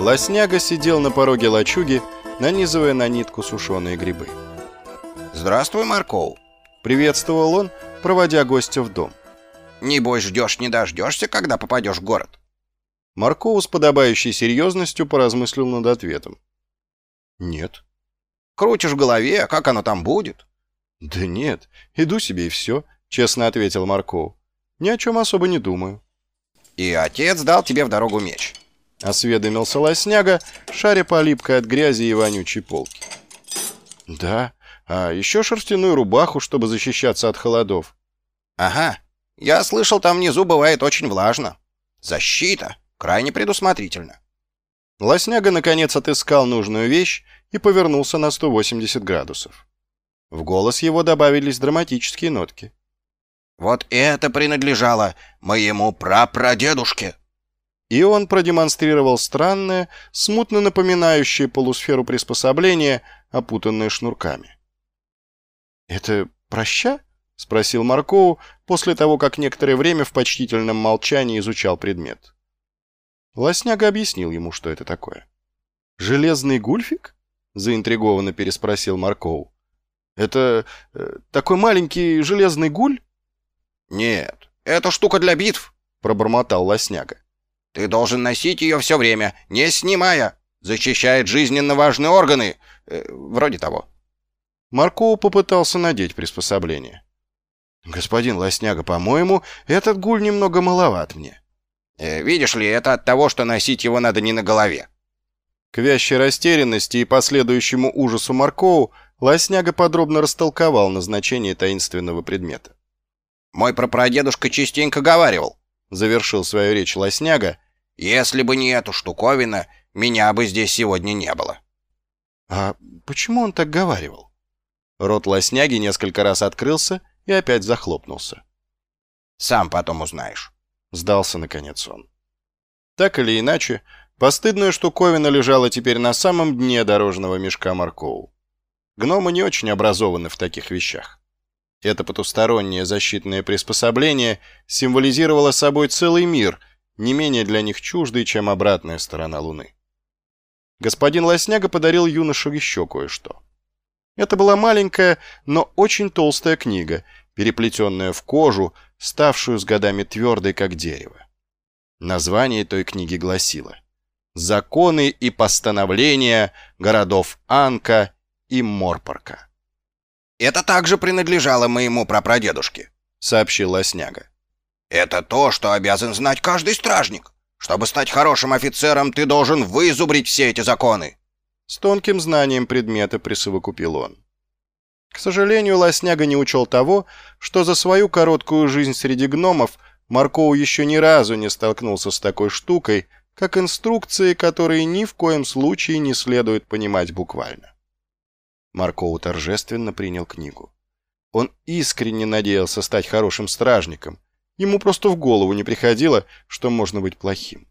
Лосняга сидел на пороге лачуги, нанизывая на нитку сушеные грибы. «Здравствуй, Марков!» — приветствовал он, проводя гостя в дом. «Небось, ждешь не дождешься, когда попадешь в город?» Марков с подобающей серьезностью поразмыслил над ответом. «Нет». «Крутишь в голове, как оно там будет?» «Да нет, иду себе и все», — честно ответил Марков. «Ни о чем особо не думаю». «И отец дал тебе в дорогу меч?» — осведомился Лосняга, шаря по липкой от грязи и вонючей полки. «Да, а еще шерстяную рубаху, чтобы защищаться от холодов». «Ага, я слышал, там внизу бывает очень влажно. Защита крайне предусмотрительна». Лосняга наконец отыскал нужную вещь и повернулся на 180 градусов. В голос его добавились драматические нотки. «Вот это принадлежало моему прапрадедушке!» И он продемонстрировал странное, смутно напоминающее полусферу приспособление, опутанное шнурками. «Это проща?» — спросил Маркоу после того, как некоторое время в почтительном молчании изучал предмет. Лосняга объяснил ему, что это такое. «Железный гульфик?» — заинтригованно переспросил Маркоу. «Это э, такой маленький железный гуль?» «Нет, это штука для битв», — пробормотал Лосняга. Ты должен носить ее все время, не снимая. Защищает жизненно важные органы. Э, вроде того. Марков попытался надеть приспособление. «Господин Лосняга, по-моему, этот гуль немного маловат мне». Э, «Видишь ли, это от того, что носить его надо не на голове». К вящей растерянности и последующему ужасу Маркову Лосняга подробно растолковал назначение таинственного предмета. «Мой прапрадедушка частенько говаривал, — завершил свою речь Лосняга. «Если бы не эта штуковина, меня бы здесь сегодня не было». «А почему он так говаривал?» Рот Лосняги несколько раз открылся и опять захлопнулся. «Сам потом узнаешь», — сдался наконец он. Так или иначе, постыдная штуковина лежала теперь на самом дне дорожного мешка Маркоу. Гномы не очень образованы в таких вещах. Это потустороннее защитное приспособление символизировало собой целый мир, не менее для них чуждый, чем обратная сторона Луны. Господин Лосняга подарил юношу еще кое-что. Это была маленькая, но очень толстая книга, переплетенная в кожу, ставшую с годами твердой, как дерево. Название той книги гласило «Законы и постановления городов Анка и Морпорка». Это также принадлежало моему прапрадедушке», — сообщил Лосняга. «Это то, что обязан знать каждый стражник. Чтобы стать хорошим офицером, ты должен вызубрить все эти законы». С тонким знанием предмета присовокупил он. К сожалению, Лосняга не учел того, что за свою короткую жизнь среди гномов Маркоу еще ни разу не столкнулся с такой штукой, как инструкции, которые ни в коем случае не следует понимать буквально. Маркоу торжественно принял книгу. Он искренне надеялся стать хорошим стражником. Ему просто в голову не приходило, что можно быть плохим.